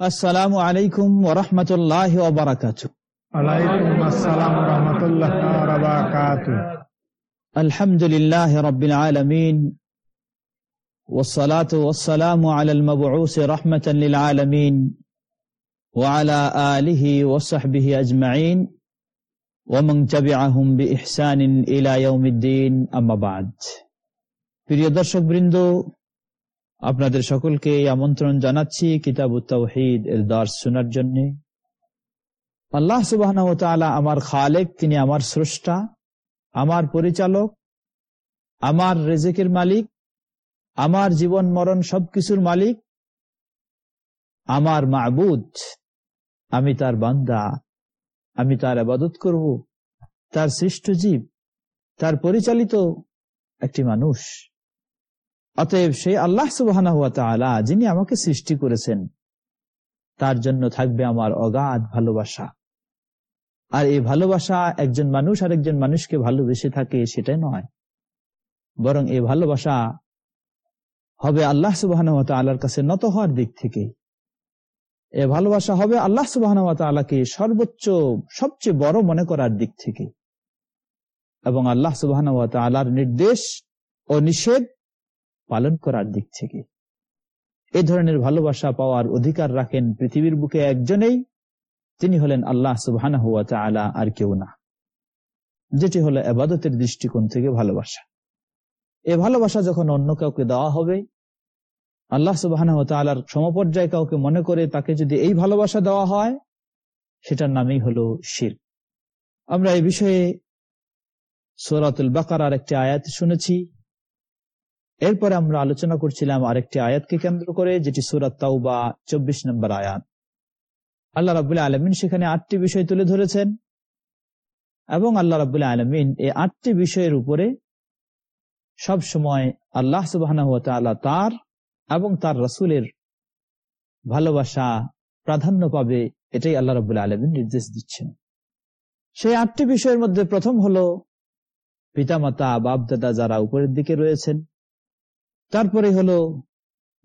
আসসালামু আলাইকুম ওরহমতুল্লাহ ওবরাকাত ওয়ালাইকুম আসসালাম রহমতুল্লাহ বারাকাত আলহামদুলিল্লাহ রবিল আলমিন والصلاة والسلام على المبعوث رحمة للعالمين وعلى آله وصحبه أجمعين ومن تبعهم بإحسان إلى يوم الدين أما بعد প্রিয় দর্শক বৃন্দ আপনাদের সকলকে আমন্ত্রণ জানাচ্ছি কিতাব তাওহিদ এর দর্শ শোনার জন্য। আল্লাহ সুবাহ আমার খালেক, তিনি আমার স্রষ্টা, আমার পরিচালক, আমার রেজেকের মালিক, আমার জীবন মরণ সবকিছুর মালিক, আমার মাবুদ। আমি তার বান্দা, আমি তার আবাদত করব, তার সৃষ্ট জীব, তার পরিচালিত একটি মানুষ। অতএব সেই আল্লাহ সুবাহ যিনি আমাকে সৃষ্টি করেছেন, তার জন্য থাকবে আমার অগাধ ভালোবাসা। আর এই ভালোবাসা একজন মানুষ আর একজন মানুষকে ভালোবেসে থাকে সেটাই নয়। বরং এই ভালোবাসা হবে আল্লাহ সুবাহ আল্লাহর কাছে নত হওয়ার দিক থেকে। এ ভালোবাসা হবে আল্লাহ সুবাহ আল্লাহকে সর্বোচ্চ, সবচেয়ে বড় মনে করার দিক থেকে। এবং আল্লাহ সুবাহ আল্লাহর নির্দেশ ও নিষেধ পালন করার দিক থেকে। এ ধরনের ভালোবাসা পাওয়ার অধিকার রাখেন পৃথিবীর বুকে একজনেই তিনি হলেন আল্লাহ সুবাহ আর কেউ না। যেটি হলো আবাদতের দৃষ্টিকোণ থেকে ভালোবাসা। এ ভালোবাসা যখন অন্য কাউকে দেওয়া হবে, আল্লাহ সুবাহ সমপর্যায় কাউকে মনে করে তাকে যদি এই ভালোবাসা দেওয়া হয়, সেটার নামেই হলো শির। আমরা এই বিষয়ে সোরাতুল বাকার একটি আয়াত শুনেছি। এরপরে আমরা আলোচনা করছিলাম আরেকটি আয়াতকে কেন্দ্র করে, যেটি সুরাত তাও বা চব্বিশ নম্বর আয়াত। আল্লাহ রাবুল্লাহ আলমিন সেখানে আটটি বিষয় তুলে ধরেছেন এবং আল্লাহ রাবুল্লাহ আলমিন এই আটটি বিষয়ের উপরে সব সময় আল্লাহ সুবাহ তার এবং তার রসুলের ভালোবাসা প্রাধান্য পাবে, এটাই আল্লাহ রবুল্লাহ আলমিন নির্দেশ দিচ্ছেন। সেই আটটি বিষয়ের মধ্যে প্রথম হলো পিতামাতা, বাপদাদা যারা উপরের দিকে রয়েছেন তারপরে হলো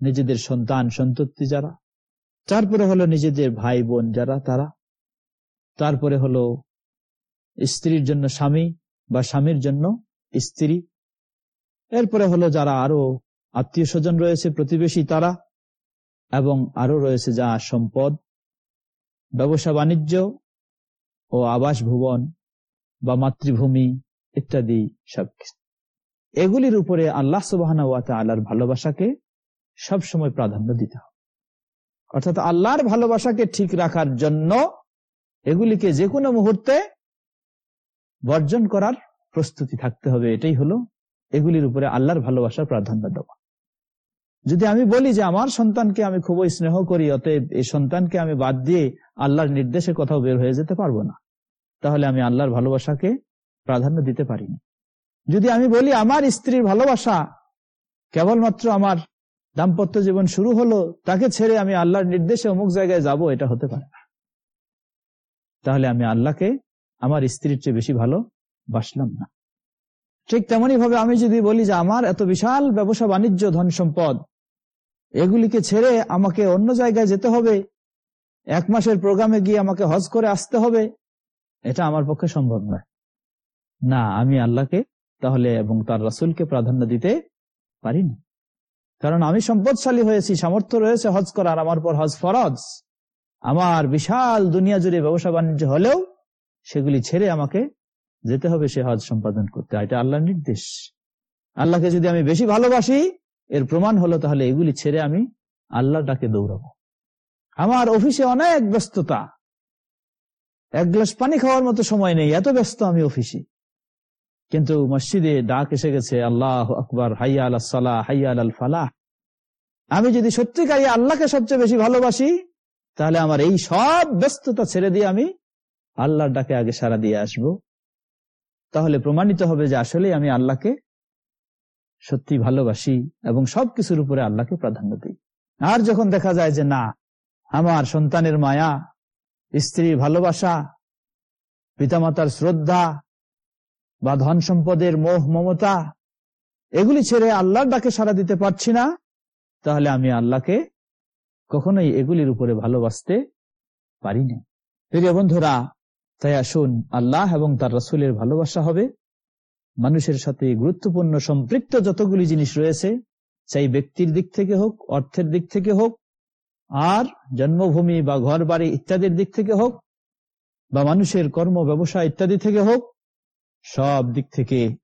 নিজেদের সন্তান সন্ততি যারা, তারপরে হলো নিজেদের ভাই বোন যারা, তারা, তারপরে হলো স্ত্রীর জন্য স্বামী বা স্বামীর জন্য স্ত্রী, এরপরে হলো যারা আরও আত্মীয় স্বজন রয়েছে প্রতিবেশী তারা, এবং আরও রয়েছে যা সম্পদ, ব্যবসা, বাণিজ্য ও আবাস, ভুবন বা মাতৃভূমি ইত্যাদি সবকিছু। এগুলির উপরে আল্লাহ সুবাহ আল্লাহর ভালোবাসাকে সবসময় প্রাধান্য দিতে হবে। অর্থাৎ আল্লাহর ভালোবাসাকে ঠিক রাখার জন্য এগুলিকে যে কোনো মুহূর্তে বর্জন করার প্রস্তুতি থাকতে হবে। এটাই হলো এগুলির উপরে আল্লাহর ভালোবাসার প্রাধান্য দেওয়া। যদি আমি বলি যে আমার সন্তানকে আমি খুবই স্নেহ করি, অতএব এই সন্তানকে আমি বাদ দিয়ে আল্লাহর নির্দেশে কোথাও বের হয়ে যেতে পারব না, তাহলে আমি আল্লাহর ভালোবাসাকে প্রাধান্য দিতে পারিনি। যদি আমি বলি আমার স্ত্রীর ভালোবাসা কেবলমাত্র আমার দাম্পত্য জীবন শুরু হলো, তাকে ছেড়ে আমি আল্লাহর নির্দেশে অমুক জায়গায় যাব, এটা হতে পারে না। তাহলে আমি আল্লাহকে, আমার স্ত্রীর চেয়ে বেশি ভালো বাসলাম না। ঠিক তেমনি ভাবে আমি যদি বলি যে আমার এত বিশাল ব্যবসা, বাণিজ্য, ধন সম্পদ, এগুলিকে ছেড়ে আমাকে অন্য জায়গায় যেতে হবে, এক মাসের প্রোগ্রামে গিয়ে আমাকে হজ করে আসতে হবে, এটা আমার পক্ষে সম্ভব নয়। না, আমি আল্লাহকে তাহলে এবং তার রাসুলকে প্রাধান্য দিতে পারিনি। কারণ আমি সম্পদশালী হয়েছি, সামর্থ্য রয়েছে হজ করার, আমার পর হজ ফরজ। আমার বিশাল দুনিয়া জুড়ে ব্যবসা বাণিজ্য হলেও সেগুলি ছেড়ে আমাকে যেতে হবে সে হজ সম্পাদন করতে। এটা আল্লাহর নির্দেশ। আল্লাহকে যদি আমি বেশি ভালোবাসি, এর প্রমাণ হলো তাহলে এগুলি ছেড়ে আমি আল্লাহ ডাকে দৌড়াবো। আমার অফিসে অনেক ব্যস্ততা। এক গ্লাস পানি খাওয়ার মতো সময় নেই, এত ব্যস্ত আমি অফিসে। কিন্তু মসজিদে ডাক এসে গেছে, আল্লাহ আকবর, হাইয়া আল সালাহ, হাইয়া আল ফালাহ। আমি যদি সত্যিকারী আল্লাহকে সবচেয়ে বেশি ভালোবাসি, তাহলে আমার এই সব ব্যস্ততা ছেড়ে দিয়ে আমি আল্লাহর ডাকে আগে সারা দিয়ে আসব। তাহলে প্রমাণিত হবে যে আসলে আমি আল্লাহকে সত্যি ভালোবাসি এবং সবকিছুর উপরে আল্লাহকে প্রাধান্য দিই। আর যখন দেখা যায় যে না, আমার সন্তানের মায়া, স্ত্রীর ভালোবাসা, পিতামাতার শ্রদ্ধা বা ধন সম্পদের মোহ, মমতা, এগুলি ছেড়ে আল্লাহর ডাকে সারা দিতে পারছি না, তাহলে আমি আল্লাহকে কখনোই এগুলির উপরে ভালোবাসতে পারি না প্রিয় বন্ধুরা, তাই আসুন, আল্লাহ এবং তার রসুলের ভালোবাসা হবে। মানুষের সাথে গুরুত্বপূর্ণ সম্পৃক্ত যতগুলি জিনিস রয়েছে চাই ব্যক্তির দিক থেকে হোক, অর্থের দিক থেকে হোক, আর জন্মভূমি বা ঘর বাড়ি ইত্যাদির দিক থেকে হোক, বা মানুষের কর্ম, ব্যবসা ইত্যাদি থেকে হোক সব দিক থেকে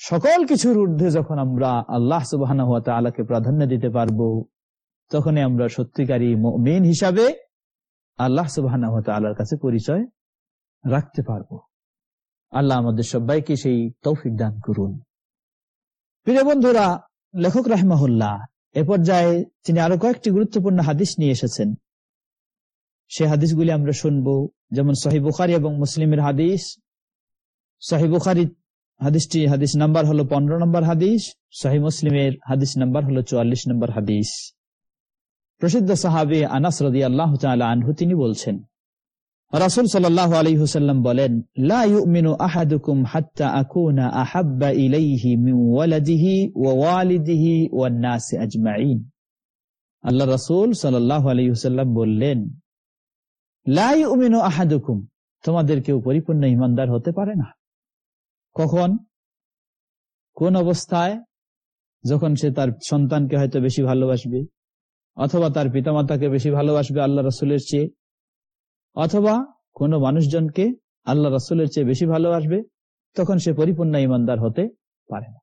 সকল কিছুর ঊর্ধ্বে যখন আমরা আল্লাহ সুবাহ আলাকে প্রাধান্য দিতে পারব, তখনই আমরা সত্যিকারী মেন হিসাবে আল্লাহ সুবাহ আল্লাহর কাছে পরিচয় রাখতে পারব। আল্লাহ আমাদের সবাইকে সেই তৌফিক দান করুন। প্রিয় বন্ধুরা, লেখক রাহমাহুল্লাহ, এ পর্যায়ে তিনি আরও কয়েকটি গুরুত্বপূর্ণ হাদিস নিয়ে এসেছেন। সে হাদিসগুলি আমরা শুনব, যেমন সহি বুখারি এবং মুসলিমের হাদিস সহি বুখারি হাদিসটি, হাদিস নাম্বার হলো পনেরো নম্বর হাদিস সহি মুসলিমের হাদিস নাম্বার হলো চুয়াল্লিশ নম্বর হাদিস। প্রসিদ্ধ সাহাবে আনাস রদি আল্লাহ আনহু তিনি বলছেন তোমাদের কেউ পরিপূর্ণ ইমানদার হতে পারে না। কখন? কোন অবস্থায়? যখন সে তার সন্তানকে হয়তো বেশি ভালোবাসবে, অথবা তার পিতামাতাকে বেশি ভালোবাসবে আল্লাহ রসুলের চেয়ে, অথবা কোন মানুষজনকে আল্লাহ রসুলের চেয়ে বেশি ভালোবাসবে, তখন সে পরিপূর্ণ ইমানদার হতে পারে না।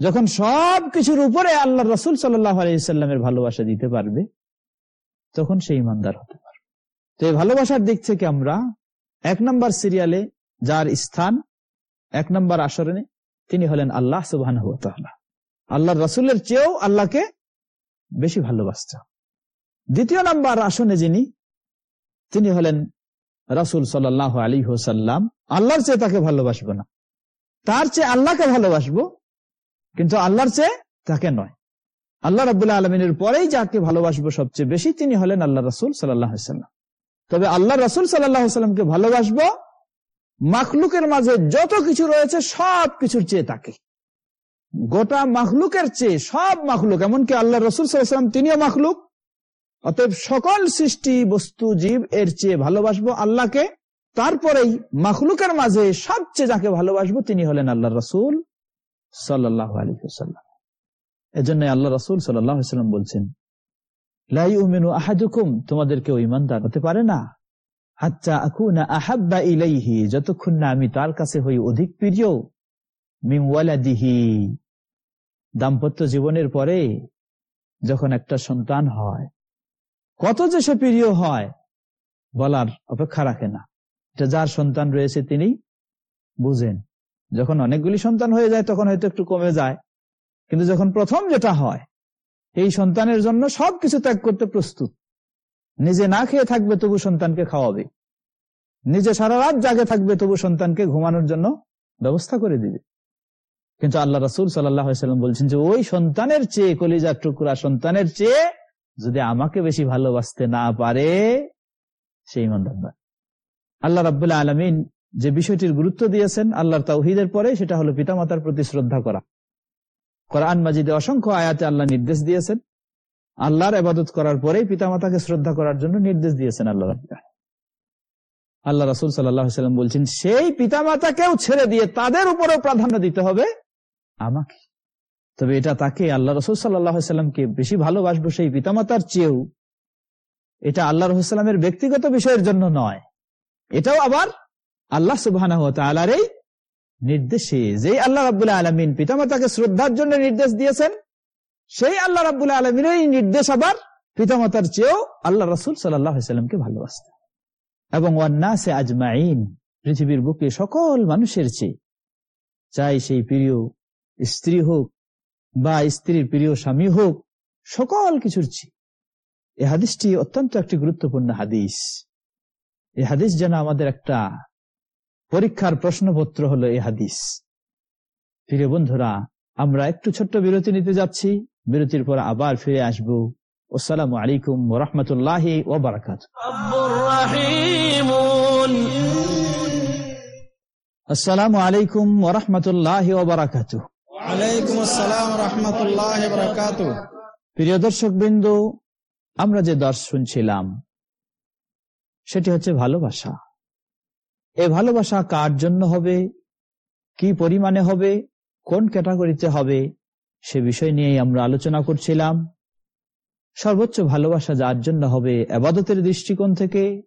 যখন সব কিছুর উপরে আল্লাহ রসুল সাল্লামের ভালোবাসা দিতে পারবে, তখন সে ইমানদার হতে পারবে। তো এই ভালোবাসার দিক থেকে আমরা, এক নম্বর সিরিয়ালে যার স্থান এক নম্বর আসরণে তিনি হলেন আল্লাহ সুবাহ আল্লাহ রসুলের চেয়েও আল্লাহকে বেশি ভালোবাসত। দ্বিতীয় নাম্বার আসনে যিনি, তিনি হলেন রাসুল সাল্লাহ আলী হোসাল্লাম আল্লাহর চেয়ে তাকে ভালোবাসবো না। তার চেয়ে আল্লাহকে ভালোবাসবো, কিন্তু আল্লাহর চেয়ে তাকে নয়। আল্লাহ রবাহ আলমিনের পরেই যাকে ভালোবাসবো সবচেয়ে বেশি তিনি হলেন আল্লাহ রসুল সাল্লাহ তবে আল্লাহ রসুল সাল্লাহ সাল্লামকে ভালোবাসবো মাখলুকের মাঝে যত কিছু রয়েছে, সব কিছুর চেয়ে তাকে। গোটা মাখলুকের চেয়ে সব মাখলুক, এমনকি আল্লাহ রসুল সাল্লাম তিনিও মাখলুক। অতএব সকল সৃষ্টি বস্তু জীব এর চেয়ে ভালোবাসবো আল্লাহকে। তারপরেই মাখলুকের মাঝে সবচেয়ে যাকে ভালোবাসবো তিনি হলেন আল্লাহ রসুল সাল্লাহ আলী সাল্লাম এজন্য আল্লাহ রসুল সাল্লাম বলছেন লাই উমেনু আহাদুকুম তোমাদের কেউ ইমানদার হতে পারে না। যতক্ষণ না আমি তার কাছে হই অধিক দাম্পত্য জীবনের পরে যখন একটা সন্তান হয়, কত যে সে প্রিয় হয়, বলার অপেক্ষা রাখে না। এটা যার সন্তান রয়েছে তিনি বুঝেন। যখন অনেকগুলি সন্তান হয়ে যায়, তখন হয়তো একটু কমে যায়। কিন্তু যখন প্রথম যেটা হয়, এই সন্তানের জন্য সবকিছু ত্যাগ করতে প্রস্তুত। নিজে না খেয়ে থাকবে তবু সন্তানকে খাওয়াবে। নিজে সারা রাত জাগে থাকবে তবু সন্তানকে ঘুমানোর জন্য ব্যবস্থা করে দিবে। কিন্তু আল্লাহ রাসুল সাল্লাম বলছেন যে, ওই সন্তানের চেয়ে, কলিজার টুকরা সন্তানের চেয়ে যদি আমাকে বেশি ভালোবাসতে না পারে সেই ইমানদার আল্লাহ রাবুল্লাহ আলমিন যে বিষয়টির গুরুত্ব দিয়েছেন আল্লাহর তাহিদের পরে, সেটা হলো পিতামাতার প্রতি শ্রদ্ধা করা। কোরআন মাজিদে অসংখ্য আয়াতে আল্লাহ নির্দেশ দিয়েছেন আল্লাহর আবাদত করার পরেই পিতামাতাকে শ্রদ্ধা করার জন্য নির্দেশ দিয়েছেন আল্লাহ আল্লাহ রাসুল সাল্লাম বলছেন, সেই পিতামাতাকেও ছেড়ে দিয়ে তাদের উপরেও প্রাধান্য দিতে হবে আমাকে। তবে এটা তাকে আল্লাহ রসুল সাল্লাহামকে বেশি ভালোবাসবো সেই পিতামাতার চেয়েও। এটা আল্লাহ রসুলামের ব্যক্তিগত বিষয়ের জন্য নয়। এটাও আবার আল্লাহ সুবাহ নির্দেশে যে আল্লাহ রাবুল্লাহ আলমিন পিতামাতাকে শ্রদ্ধার জন্য নির্দেশ দিয়েছেন সেই আল্লাহ রাবুল্লাহ আলমিনের এই নির্দেশ আবার পিতামাতার চেয়েও আল্লাহ রসুল সাল্লাহামকে ভালোবাসতেন। এবং ওয়ান্নাসে আজমাইন, পৃথিবীর বুকে সকল মানুষের চেয়ে চাই সেই প্রিয় স্ত্রী হোক বা স্ত্রীর প্রিয় স্বামী হোক, সকল কিছুর চেয়ে। এই হাদিসটি অত্যন্ত একটি গুরুত্বপূর্ণ হাদিস। এই হাদিস যেন আমাদের একটা পরীক্ষার প্রশ্নপত্র হলো এই হাদিস। প্রিয় বন্ধুরা, আমরা একটু ছোট্ট বিরতি নিতে যাচ্ছি। বিরতির পর আবার ফিরে আসব। আসসালামু আলাইকুম রহমতুল্লাহ ওবরাকাত। আসসালামু আলাইকুম ওরহমতুল্লাহ ওবরাকাত। আসসালাম রহমতুল্লাহ বরকাত প্রিয় দর্শক বিন্দু আমরা যে দর্শ শুনছিলাম সেটি হচ্ছে ভালোবাসা। এই ভালোবাসা কার জন্য হবে? কি পরিমাণে হবে? কোন ক্যাটাগরিতে হবে? সে বিষয় নিয়েই আমরা আলোচনা করছিলাম। সর্বোচ্চ ভালোবাসা যার জন্য হবে আবাদতের দৃষ্টিকোণ থেকে,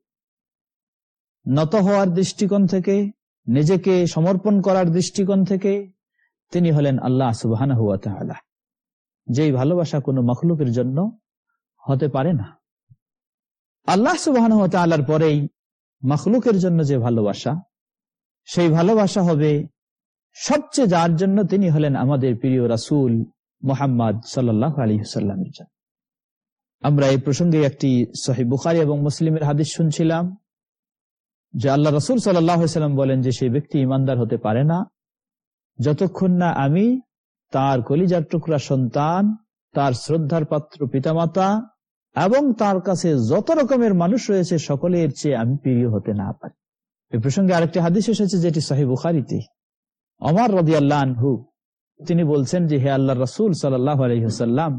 নত হওয়ার দৃষ্টিকোণ থেকে, নিজেকে সমর্পণ করার দৃষ্টিকোণ থেকে। তিনি হলেন আল্লাহ সুবাহ যেই ভালোবাসা কোনো মখলুকের জন্য হতে পারে না। আল্লাহ সুবাহ পরেই মখলুকের জন্য যে ভালোবাসা, সেই ভালোবাসা হবে সবচেয়ে যার জন্য তিনি হলেন আমাদের প্রিয় রাসুল মোহাম্মদ সাল্লাহ আলী সাল্লামের জন্য। আমরা এই প্রসঙ্গে একটি সহি বুখারি এবং মুসলিমের হাদিস শুনছিলাম, যে আল্লাহ রসুল সাল্লাম বলেন যে সেই ব্যক্তি ইমানদার হতে পারে না, যতক্ষণ না আমি তার কলিজার টুকরা সন্তান, তার শ্রদ্ধার পাত্র পিতামাতা এবং তার কাছে যত রকমের মানুষ রয়েছে, সকলের চেয়ে আমি প্রিয় হতে না পারি। এ প্রসঙ্গে আরেকটি হাদিস এসেছে, যেটি সাহেব বুখারিতে। অমর রদি আল্লাহ তিনি বলছেন যে, হে আল্লাহ রসুল আলহিহাল্লাম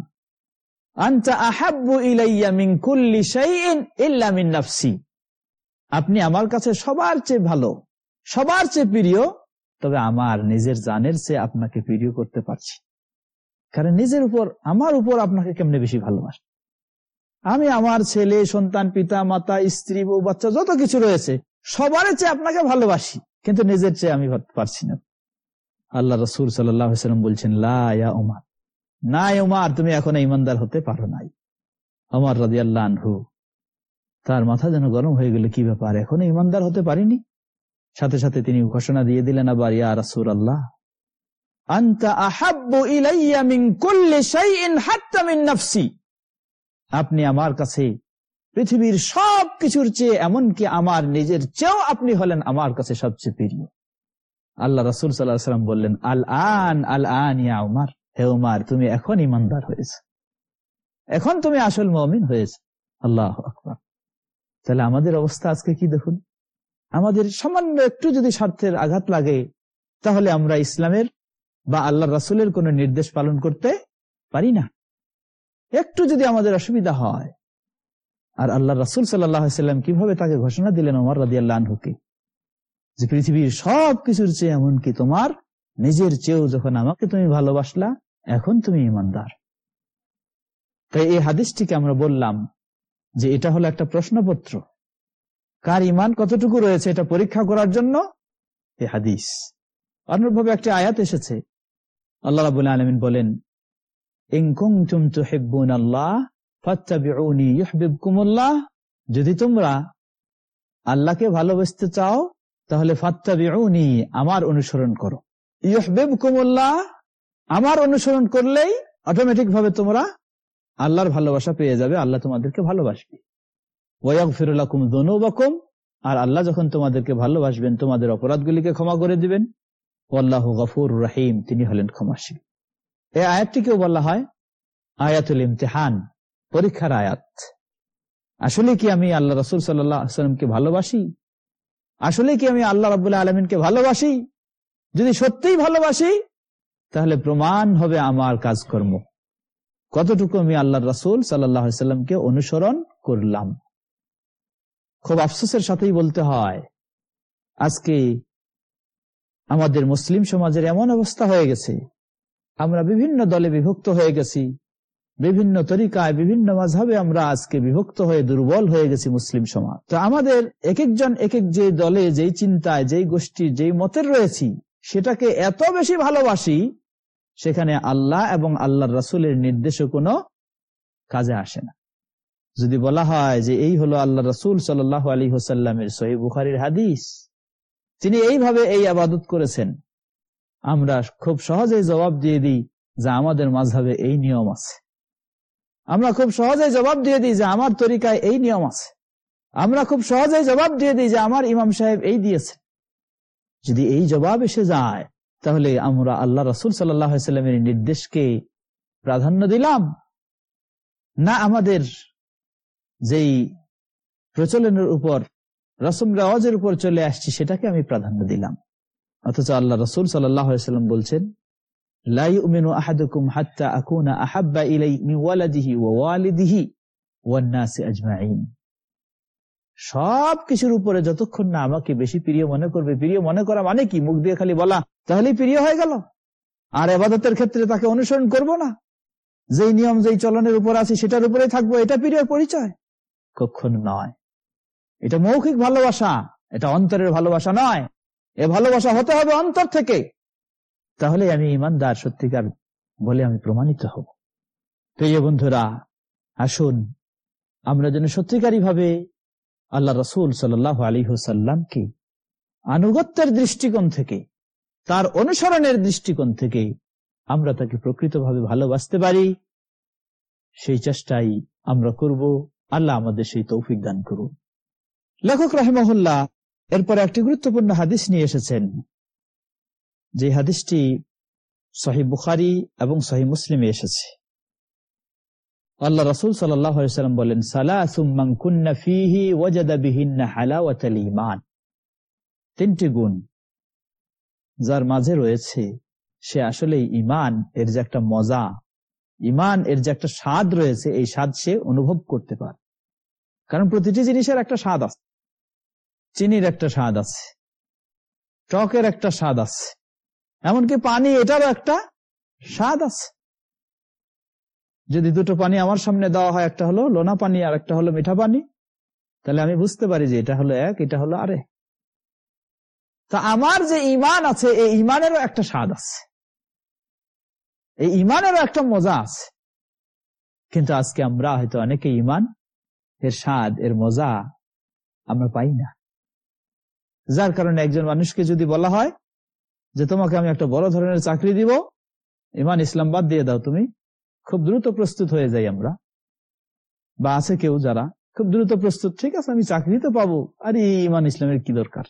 আপনি আমার কাছে সবার চেয়ে ভালো, সবার চেয়ে প্রিয়, তবে আমার নিজের জানের চেয়ে আপনাকে প্রিয় করতে পারছি। কারণ নিজের উপর, আমার উপর আপনাকে কেমনে বেশি ভালোবাসে? আমি আমার ছেলে, সন্তান, পিতা, মাতা, স্ত্রী, বউ, বাচ্চা, যত কিছু রয়েছে সবার চেয়ে আপনাকে ভালোবাসি, কিন্তু নিজের চেয়ে আমি পারছি না। আল্লাহ রসুল সাল্লাম বলছেন লায়া উমার। না উমার, তুমি এখন ইমানদার হতে পারো নাই। আমার রাজি আল্লাহ তার মাথা যেন গরম হয়ে গেল, কি ব্যাপার? এখনও ইমানদার হতে পারিনি? সাথে সাথে তিনি ঘোষণা দিয়ে দিলেন আবার, ইয়া রাসুর আল্লাহ আপনি আমার কাছে পৃথিবীর সব কিছুর চেয়ে এমনকি আমার নিজের চেয়েও আপনি হলেন আমার কাছে সবচেয়ে প্রিয়। আল্লাহ রাসুল সাল্লাম বললেন আল আন আল আন ইয়া উমার, হে উমার, তুমি এখন ইমানদার হয়েছে। এখন তুমি আসল মমিন হয়েছে। আল্লাহ আকবর। তাহলে আমাদের অবস্থা আজকে কি দেখুন? আমাদের সামান্য একটু যদি স্বার্থের আঘাত লাগে, তাহলে আমরা ইসলামের বা আল্লাহ রাসুলের কোন নির্দেশ পালন করতে পারি না। একটু যদি আমাদের অসুবিধা হয়। আর আল্লাহ রাসুল সাল্লাম কীভাবে তাকে ঘোষণা দিলেন আমার রাজি আল্লাহকে যে পৃথিবীর সব কিছুর চেয়ে এমনকি তোমার নিজের চেয়েও যখন আমাকে তুমি ভালোবাসলা, এখন তুমি ইমানদার। তাই এই হাদিসটিকে আমরা বললাম যে এটা হলো একটা প্রশ্নপত্র। কার ইমান কতটুকু রয়েছে এটা পরীক্ষা করার জন্য? এই হাদিস। অনুরূপভাবে একটি আয়াত এসেছে। আল্লাহ রাবুল আলমিন বলেন যদি তোমরা আল্লাহকে ভালোবাসতে চাও তাহলে আমার অনুসরণ করো। ইহবেব কুমুল্লাহ আমার অনুসরণ করলেই অটোমেটিক ভাবে তোমরা আল্লাহর ভালোবাসা পেয়ে যাবে, আল্লাহ তোমাদেরকে ভালোবাসবে। ওয়াক ফিরুল্লাকুম দনুবাকুম আর আল্লাহ যখন তোমাদেরকে ভালোবাসবেন, তোমাদের অপরাধগুলিকে ক্ষমা করে দিবেন। আল্লাহ গফুর রাহিম, তিনি হলেন ক্ষমাশীল। এই আয়াতটিকেও বলা হয়, আয়াতুল ইমতেহান, পরীক্ষার আয়াত। আসলে কি আমি আল্লাহ রসুল সাল্লামকে ভালোবাসি? আসলে কি আমি আল্লাহ রাবুল্লাহ আলমিনকে ভালোবাসি? যদি সত্যিই ভালোবাসি, তাহলে প্রমাণ হবে আমার কাজকর্ম। কতটুকু আমি আল্লাহ রসুল সাল্লামকে অনুসরণ করলাম? খুব আফসোসের সাথেই বলতে হয়, আজকে আমাদের মুসলিম সমাজের এমন অবস্থা হয়ে গেছে, আমরা বিভিন্ন দলে বিভক্ত হয়ে গেছি বিভিন্ন তরিকায়, বিভিন্ন মাঝাবে আমরা আজকে বিভক্ত হয়ে দুর্বল হয়ে গেছি মুসলিম সমাজ। তো আমাদের এক একজন এক এক যে দলে, যেই চিন্তায়, যেই গোষ্ঠী, যেই মতের রয়েছি, সেটাকে এত বেশি ভালোবাসি, সেখানে আল্লাহ এবং আল্লাহর রাসুলের নির্দেশও কোনো কাজে আসে না। যদি বলা হয় যে এই হলো আল্লাহ রসুল সাল্লাহ আলী হোসাল্লামের সহি বুখারির হাদিস, তিনি এইভাবে এই আবাদত করেছেন, আমরা খুব সহজেই জবাব দিয়ে দিই যে আমাদের মাঝাবে এই নিয়ম আছে। আমরা খুব সহজেই জবাব দিয়ে দিই যে আমার তরিকায় এই নিয়ম আছে। আমরা খুব সহজেই জবাব দিয়ে দিই যে আমার ইমাম সাহেব এই দিয়েছে। যদি এই জবাব এসে যায়, তাহলে আমরা আল্লাহ রসুল সাল্লামের নির্দেশকে প্রাধান্য দিলাম। না আমাদের যেই প্রচলনের উপর রসম রাওয়াজের উপর চলে আসছি, সেটাকে আমি প্রাধান্য দিলাম। অথচ আল্লাহ রসুল সাল্লাম বলছেন আজমাইন সব কিছুর উপরে যতক্ষণ না আমাকে বেশি প্রিয় মনে করবে, প্রিয় মনে করা মানে কি? মুখ দিয়ে খালি বলা, তাহলেই প্রিয় হয়ে গেল। আর এবাদতের ক্ষেত্রে তাকে অনুসরণ করব না। যেই নিয়ম, যেই চলনের উপর আছে, সেটার উপরে থাকব, এটা প্রিয় পরিচয়। কখনো নয়। এটা মৌখিক ভালোবাসা, এটা অন্তরের ভালোবাসা নয়। এ ভালোবাসা হতে হবে অন্তর থেকে। তাহলে আমি ইমানদার সত্যিকার বলে আমি প্রমাণিত হব। প্রিয় বন্ধুরা, আসুন আমরা যেন সত্যিকারী ভাবে আল্লাহ রসুল সাল্লাহ আলী হুসাল্লামকে আনুগত্যের দৃষ্টিকোণ থেকে, তার অনুসরণের দৃষ্টিকোণ থেকে আমরা তাকে প্রকৃতভাবে ভালোবাসতে পারি, সেই চেষ্টাই আমরা করব। আল্লাহ আমাদের সেই তৌফিক দান করুন। লেখক রাহেমহল্লা এরপর একটি গুরুত্বপূর্ণ হাদিস নিয়ে এসেছেন। যে হাদিসটি সহি বুখারি এবং সহি মুসলিমে এসেছে। আল্লাহ রসুল সাল্লাম বলেন ইমান তিনটি গুণ যার মাঝে রয়েছে, সে আসলে ইমান এর যে একটা মজা। ইমান এর যে একটা স্বাদ রয়েছে, এই স্বাদ সে অনুভব করতে পারে। কারণ প্রতিটি জিনিসের একটা স্বাদ আছে। চিনির একটা স্বাদ আছে। টকের একটা স্বাদ আছে। এমনকি পানি, এটারও একটা স্বাদ আছে। যদি দুটো পানি আমার সামনে দেওয়া হয়, একটা হলো লোনা পানি আর একটা হলো মিঠা পানি, তাহলে আমি বুঝতে পারি যে এটা হলো এক, এটা হলো আরে তা আমার যে ইমান আছে, এই ইমানেরও একটা স্বাদ আছে। এই ইমানেরও একটা মজা আছে। কিন্তু আজকে আমরা হয়তো অনেকে ইমান এর স্বাদ, এর মজা আমরা পাই না। যার কারণে একজন মানুষকে যদি বলা হয় যে তোমাকে আমি একটা বড় ধরনের চাকরি দিব, ইমান ইসলাম বাদ দিয়ে দাও তুমি। খুব দ্রুত প্রস্তুত হয়ে যাই আমরা। বা আছে কেউ যারা, খুব দ্রুত প্রস্তুত, ঠিক আছে, আমি চাকরি তো পাবো। আর, ইমান ইসলামের কি দরকার?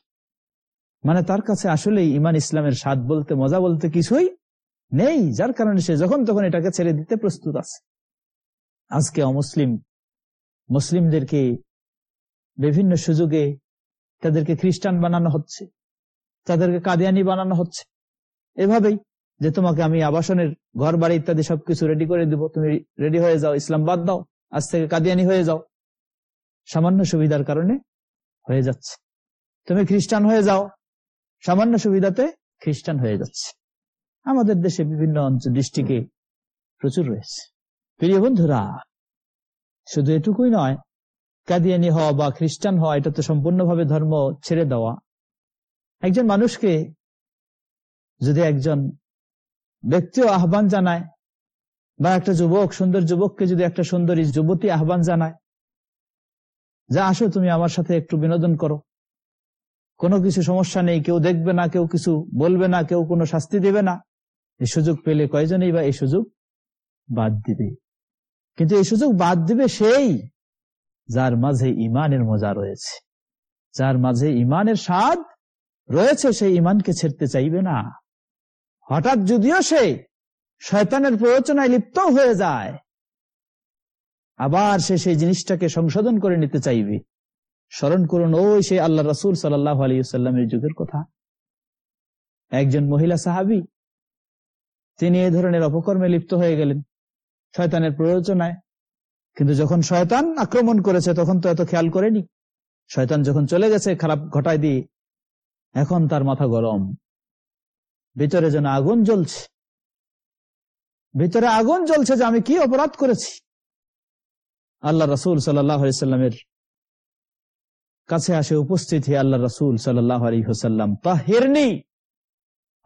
মানে তার কাছে আসলে ইমান ইসলামের স্বাদ বলতে, মজা বলতে কিছুই নেই। যার কারণে সে যখন তখন এটাকে ছেড়ে দিতে প্রস্তুত আছে। আজকে অমুসলিম, মুসলিমদেরকে বিভিন্ন সুযোগে তাদেরকে খ্রিস্টান বানানো হচ্ছে। তাদেরকে কাদিয়ানি বানানো হচ্ছে। এভাবেই যে তোমাকে আমি আবাসনের ঘর বাড়ি ইত্যাদি সবকিছু রেডি করে দিব, তুমি রেডি হয়ে যাও, ইসলাম বাদ দাও, আজ থেকে কাদিয়ানি হয়ে যাও। সামান্য সুবিধার কারণে হয়ে যাচ্ছে। তুমি খ্রিস্টান হয়ে যাও, সামান্য সুবিধাতে খ্রিস্টান হয়ে যাচ্ছে। আমাদের দেশে বিভিন্ন অঞ্চল, দৃষ্টিকে প্রচুর রয়েছে। প্রিয় বন্ধুরা, শুধু এটুকুই নয়, কাদিয়ানি হওয়া বা খ্রিস্টান হওয়া, এটা তো সম্পূর্ণভাবে ধর্ম ছেড়ে দেওয়া। একজন মানুষকে যদি একজন ব্যক্তিও আহ্বান জানায় বা একটা যুবক, সুন্দর যুবককে যদি একটা সুন্দরী যুবতী আহ্বান জানায়, যা আসো তুমি আমার সাথে একটু বিনোদন করো। কোনো কিছু সমস্যা নেই, কেউ দেখবে না, কেউ কিছু বলবে না, কেউ কোনো শাস্তি দেবে না। এই সুযোগ পেলে কয়জনেই বা এই সুযোগ বাদ দিবে? কিন্তু এই সুযোগ বাদ দিবে সেই যার মাঝে ইমানের মজা রয়েছে, যার মাঝে ইমানের স্বাদ রয়েছে সেই ইমানকে ছেড়তে চাইবে না। হঠাৎ যদিও সে শয়তানের প্রয়োজনায় লিপ্ত হয়ে যায়, আবার সে সেই জিনিসটাকে সংশোধন করে নিতে চাইবে। স্মরণ করুন, ওই সে আল্লাহ রসুল সাল্লাহ আলিয়াল্লামের যুগের কথা। একজন মহিলা সাহাবি, তিনি এ ধরনের অপকর্মে লিপ্ত হয়ে গেলেন শয়তানের প্রয়োজনায় কিন্তু যখন শয়তান আক্রমণ করেছে, তখন তো এত খেয়াল করেনি। শয়তান যখন চলে গেছে, খারাপ ঘটায় দিয়ে এখন তার মাথা গরম। ভিতরে যেন আগুন জ্বলছে। ভিতরে আগুন জ্বলছে যে আমি কি অপরাধ করেছি। আল্লাহ রসুল সাল্লামের কাছে আসে উপস্থিত আল্লাহ রসুল সাল্লাহ হোসাল্লাম তাহেরনি,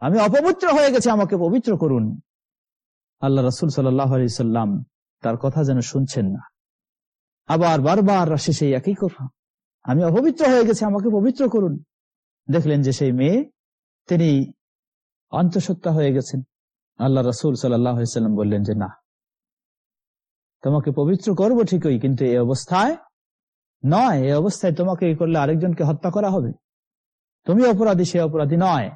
আমি অপবিত্র হয়ে গেছে, আমাকে পবিত্র করুন। আল্লাহ রসুল সাল্লাহ সাল্লাম তার কথা যেন শুনছেন না। আবার বারবার আসে সেই একই কথা, আমি অপবিত্র হয়ে গেছি, আমাকে পবিত্র করুন। দেখলেন যে সেই মেয়ে, তিনি অন্তঃসত্ত্বা হয়ে গেছেন। আল্লাহ রসুল সাল্লাম বললেন যে, না। তোমাকে পবিত্র করব ঠিকই, কিন্তু এই অবস্থায় নয়। এই অবস্থায় তোমাকে এই করলে আরেকজনকে হত্যা করা হবে? তুমি অপরাধী, সে অপরাধী নয়।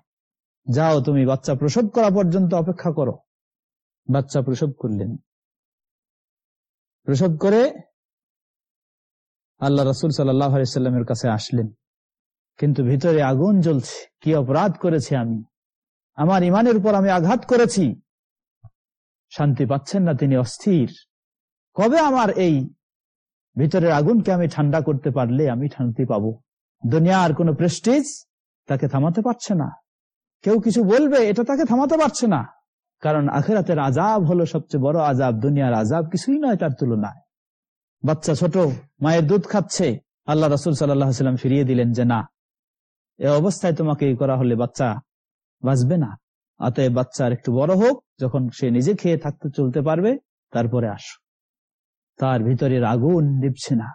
যাও, তুমি বাচ্চা প্রসব করা পর্যন্ত অপেক্ষা করো। বাচ্চা প্রসব করলেন। প্রসব করে আল্লাহ রসুল সাল্লামের কাছে আসলেন। কিন্তু ভিতরে আগুন জ্বলছে। কি অপরাধ করেছি আমি? আমার ইমানের উপর আমি আঘাত করেছি। শান্তি পাচ্ছেন না তিনি অস্থির। কবে আমার এই ভিতরের আগুনকে আমি ঠান্ডা করতে পারলে আমি শান্তি পাবো? দুনিয়ার কোনো প্রেস্টিজ তাকে থামাতে পারছে না। কেউ কিছু বলবে, এটা তাকে থামাতে পারছে না। কারণ আখেরাতের আজাব হলো সবচেয়ে বড় আজাব দুনিয়ার আজাব কিছুই নয় তার তুলনায়। বাচ্চা ছোট, মায়ের দুধ খাচ্ছে। আল্লাহ রসুল সাল্লাম ফিরিয়ে দিলেন যে না এ অবস্থায় তোমাকে করা হলে বাচ্চা বাঁচবে না। অতএব বাচ্চার একটু বড় হোক, যখন সে নিজে খেয়ে থাকতে চলতে পারবে, তারপরে আসো। তার ভিতরের আগুন নিপছে না।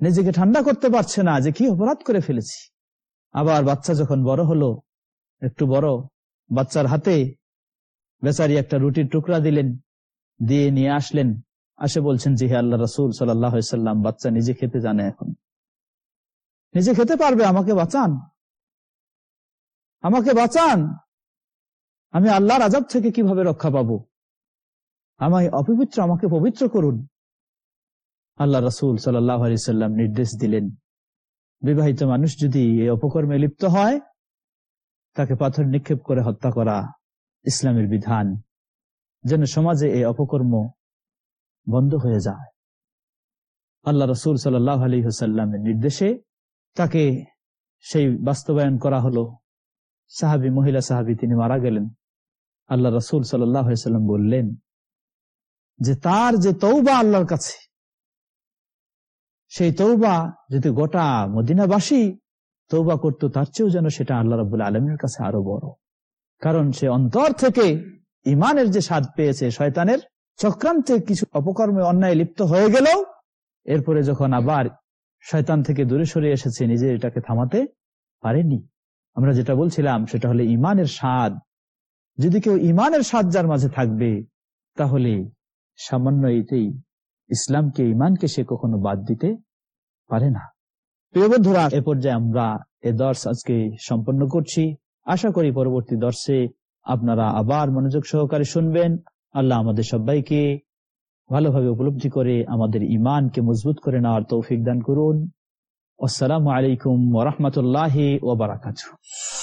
নিজেকে ঠান্ডা করতে পারছে না যে কি অপরাধ করে ফেলেছি। আবার বাচ্চা যখন বড় হলো, একটু বড়, বাচ্চার হাতে বেচারি একটা রুটির টুকরা দিলেন, দিয়ে নিয়ে আসলেন। আসে বলছেন জি হে আল্লাহ রসুল সাল্লাম, বাচ্চা নিজে খেতে জানে এখন। নিজে খেতে পারবে, আমাকে বাঁচান। আমাকে বাঁচান। আমি আল্লাহর আজাব থেকে কীভাবে রক্ষা পাবো? আমায় অপবিত্র, আমাকে পবিত্র করুন। আল্লাহ রসুল সাল্লাম নির্দেশ দিলেন, বিবাহিত মানুষ যদি এই অপকর্মে লিপ্ত হয়, তাকে পাথর নিক্ষেপ করে হত্যা করা ইসলামের বিধান, যেন সমাজে এই অপকর্ম বন্ধ হয়ে যায়। আল্লাহ রসুল সাল্লাহ আলী হুসাল্লামের নির্দেশে তাকে সেই বাস্তবায়ন করা হলো। সাহাবি, মহিলা সাহাবি, তিনি মারা গেলেন। আল্লাহ রসুল সাল্লাম বললেন যে, তার যে তৌবা আল্লাহর কাছে, সেই তৌবা যদি গোটা মদিনাবাসী তৌবা করতো, তার চেয়েও যেন সেটা আল্লাহ রবুল্লা আলমের কাছে আরও বড়। কারণ সে অন্তর থেকে ইমানের যে স্বাদ পেয়েছে, শয়তানের চক্রান্তে কিছু অপকর্মে অন্যায় লিপ্ত হয়ে গেল। এরপরে যখন আবার শয়তান থেকে দূরে সরে এসেছে, নিজে এটাকে থামাতে পারেনি। আমরা যেটা বলছিলাম, সেটা হলে ইমানের স্বাদ। যদি কেউ ইমানের স্বাদ যার মাঝে থাকবে, তাহলে সামান্য এতেই ইসলামকে, ইমানকে সে কখনো বাদ দিতে পারে না। প্রিয় বন্ধুরা, এ পর্যায়ে আমরা এ দর্শ আজকে সম্পন্ন করছি। আশা করি পরবর্তী দর্শে আপনারা আবার মনোযোগ সহকারে শুনবেন। আল্লাহ আমাদের সবাইকে ভালোভাবে উপলব্ধি করে আমাদের ইমানকে মজবুত করে নেওয়ার তৌফিক দান করুন। আসসালামু আলাইকুম ওরহমতুল্লাহ ওবরাকাত